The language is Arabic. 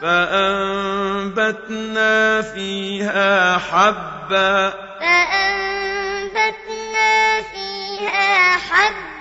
فَأَنبَتْنَا فِيهَا حَبًّا. فَأَنبَتْنَا فِيهَا حَبًّا.